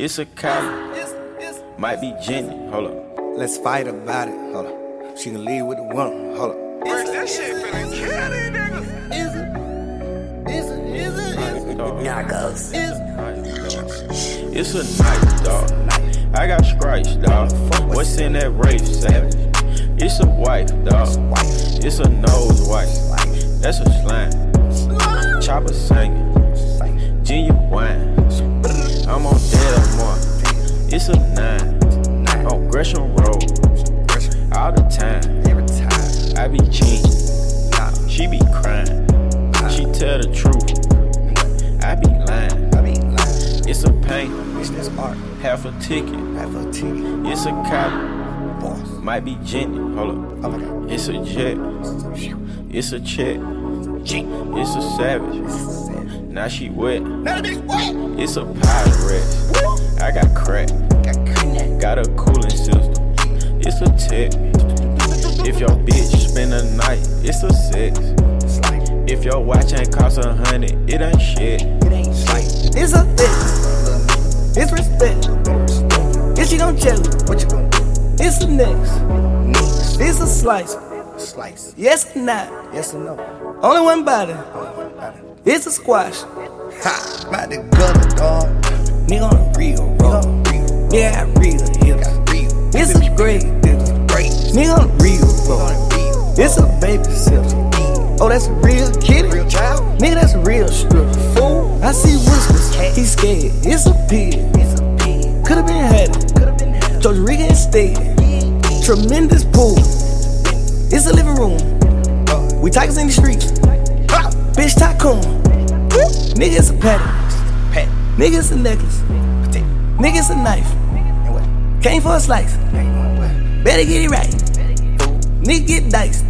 It's a Kylie. Might be Jenny. Hold up. Let's fight about it. Hold up. She can leave with the one. Hold up. Bro, that shit finna kill these niggas. Is it? Is it? Is it? Narcos. It's a night, dog. I got scratch, dog. What's in that rape savage? It's a wife, dog. It's a nose wife. That's a slime. Chopper singing. Genuine. I'm on dead more. It's a nine. On Gresham Road. All the time. Every time. I be cheating. She be crying. She tell the truth. I be lying. I be lying. It's a pain. It's this art. Half a ticket. Half a ticket. It's a cop. Boss. Might be Jenny. Hold up. Oh my god. It's a jet. It's a check. It's a savage. Now she wet. Now the bitch wet. It's a pirate. I got crack. Got a cooling system. It's a tech. If your bitch spend a night, it's a sex. If your watch ain't cost a hundred, it ain't shit. it ain't like, It's a thing. It's respect. If she gon' tell you, what you gonna do? it's the next. It's a slice. Slice. Yes or not. Yes or no? Only one body. It's a squash. Ha! About the gutter, dog. Nigga on the real. Real. Nigga got real hips. Real. It's a great. Great. Nigga on the real. Real. It's a baby sip. Oh, that's a real kitty. Real child. Nigga, that's a real strip. Fool. I see whispers. He scared. It's a pig. It's a pig. Could've been had it. Could've been hell. Georgia Rica instead. Tremendous pool. It's a living room. Uh. We tigers in the streets. Bitch tycoon. Nigga, it's a patty. Pat. Nigga, it's a necklace. Potato. Nigga, a knife. Came for a slice. Better get it right. Nigga, get diced.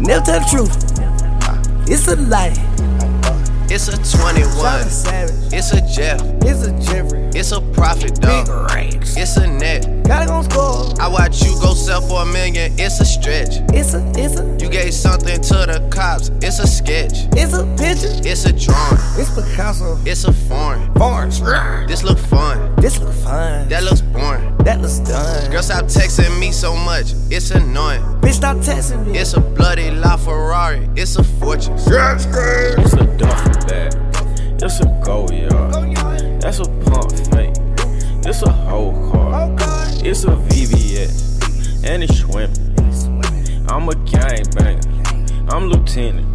Never tell the truth. It's a lie. It's a 21. It's a Jeff. It's a Jeffrey. It's a profit, dog. It's a net. Gotta gon' score. I watch you go sell for a million. It's a stretch. It's a, it's a, You gave something to the cops. It's a sketch. it's a picture. It's a drawing. It's Picasso. It's a foreign. Barnes. This look fun. This look fun. That looks boring. That looks done. Girl, stop texting me so much. It's annoying. Bitch, stop texting me. It's a bloody LaFerrari. It's a fortune. It's a duffel bag. It's a Goyard. That's a pump fake. It's a whole car. It's a VVS. And it's swimming. I'm a gangbanger. I'm lieutenant.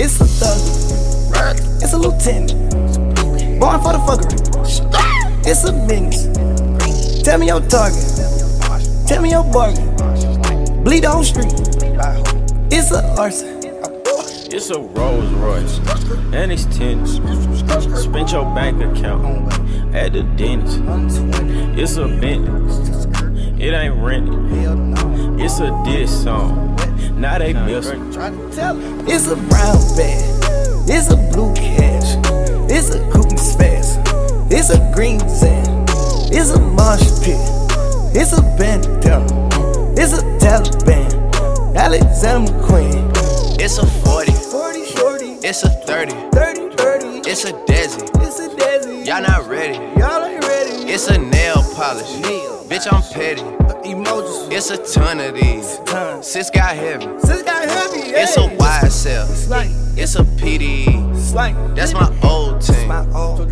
It's a thug. It's a lieutenant. Born for the fuckery. It's a business. Tell me your target. Tell me your bargain. Bleed the whole street. It's a arson. It's a Rolls Royce. And it's tennis. Spent your bank account at the dentist. It's a Bentley. It ain't rented. It's a diss song. Now they miss it. It's a brown bag. It's a blue cash. It's a Cooper's fast. It's a green sand. It's a marsh pit. It's a bandana. It's a Taliban. Alexander McQueen. It's a 40. 40 shorty. It's a 30. 30 30. It's a Desi. It's a Desi. Y'all not ready. Y'all ain't ready. It's a nail polish. Nail Bitch, I'm petty. Emojis. It's a ton of these. Tons. Sis got heavy. Sis got heavy. It's a. YSL. Slang. It's a PDE. Slang. That's my old team.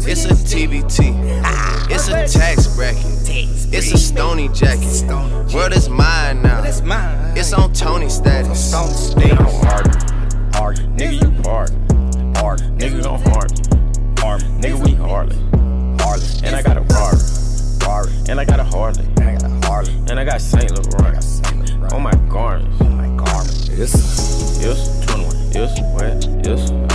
It's a TBT. Ah, it's a tax bracket. It's a stony jacket. World is mine now. It's on Tony status. Stone Nigga, don't argue. Argue. Nigga, you pardon. Argue. Nigga, gon' harm me. Harm me. Nigga, we Harley. Harley. And I got a Rari. Rari. And I got a Harley. I got a Harley. And I got Saint Laurent. On my garments. My garment. It's it's 21. It's wet. It's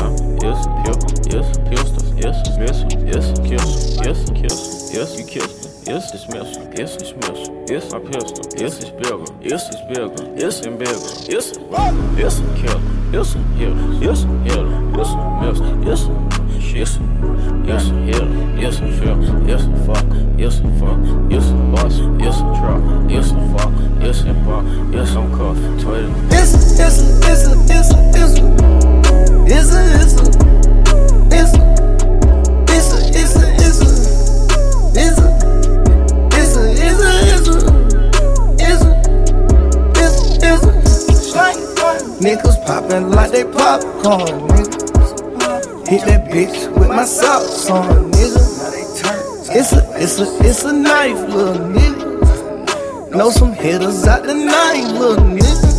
yes, pill, yes, pistol, yes, missile, yes, kiss, yes, kiss, yes, you kiss. Yes, it's missile. Yes, it's missile. Yes, my pistol. Yes, it's bigger. Yes, it's bigger. Yes, and bigger. Yes, yes, killer. Yes, yeah. Yes, yeah. Yes, missile. Yes, yes, yes, hell. Yes, feel. Yes, fuck. Niggas poppin' like they popcorn, niggas. Hit that bitch with my socks on, nigga. It's a, it's a, it's a knife, little nigga. Know some hitters out the night, little nigga.